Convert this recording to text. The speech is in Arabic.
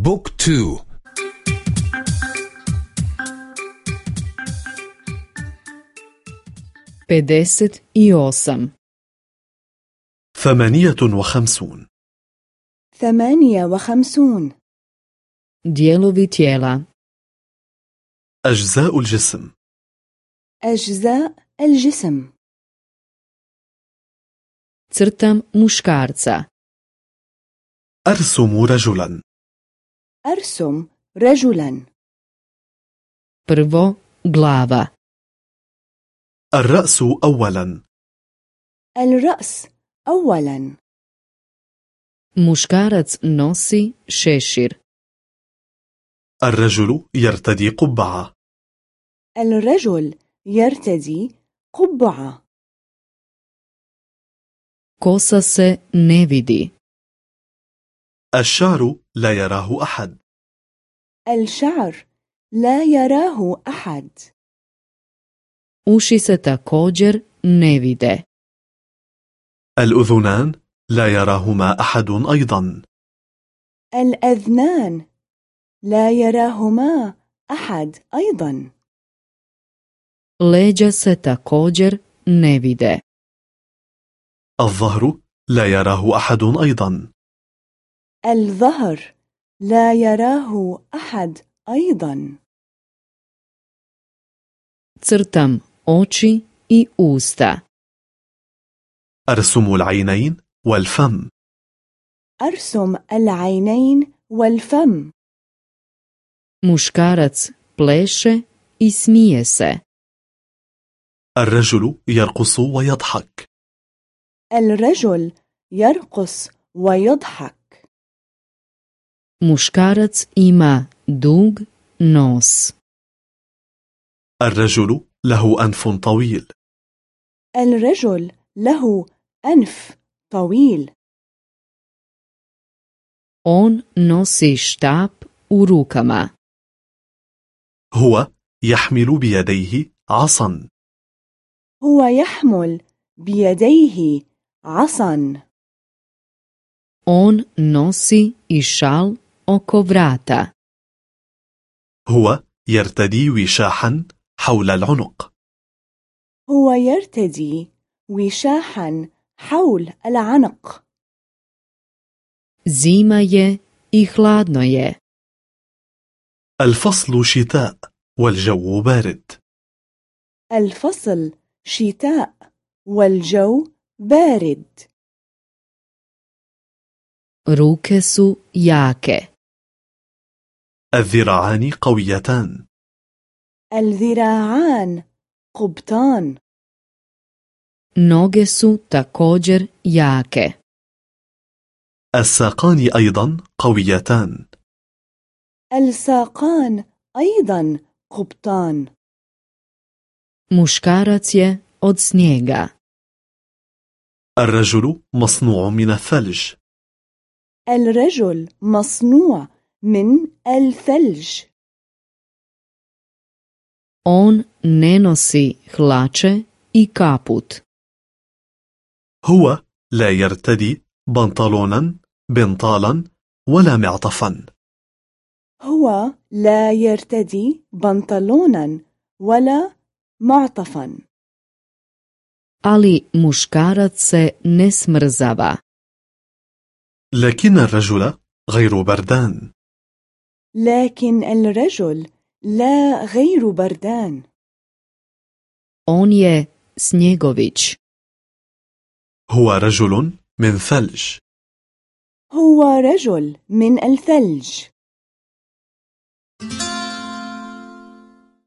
بوك تو. i osam ثمانية وخمسون ثمانية وخمسون dijelovi tijela أجزاء الجسم. أجزاء الجسم. crtam muškarca أرسم رجلا. أرسم رجلا. Prvo glava. الرأس أولا. الرأس أولا. Muškarac nosi šešir. الرجل يرتدي قبعة. الرجل يرتدي قبعة. Kosa se ne vidi. الشعر لا يراه أحد. الشعر لا يراه أحد. Uši se također ne vide. الأذنان لا يراهما أحد أيضا. الأذنان لا يراهما أحد أيضا. Leđa se također ne vide. الظهر لا يراه أحد أيضا. الظهر لا يراه أحد أيضا. Crtam oči i usta. أرسم العينين والفم. أرسم العينين والفم. Muškarac pleše i smije se. الرجل يرقص ويضحك. الرجل يرقص ويضحك. Muškarac ima dug nos. الرجل له أنف طويل. الرجل له أنف طويل. On nosi štap u rukama. هو يحمل بيديه عصا. هو يحمل بيديه عصا. On nosi i šal vrata هو يرتدي وشاحا حول العنق. هو يرتدي وشاحا حول العنق. zima je i hladno je الفصل شتاء والجو بارد. الفصل شتاء والجو بارد. ruke su jake الذراعان قويتان. الذراعان قبطان. Noge su također jake. الساقان أيضا قويتان. الساقان أيضا قبطان. Muškarac je od snijega. الرجل مصنوع من الثلج. الرجل مصنوع من الثلج on ne nosi hlače i kaput. هو لا يرتدي بنطلونا بنطالا ولا معطفا. هو لا يرتدي بنطلونا ولا معطفا. Ali muškarac se ne smrzava. لكن الرجل غير بردان. لكن الرجل لا غير بردان. On je snjegović هو رجل من ثلج. هو رجل من الثلج.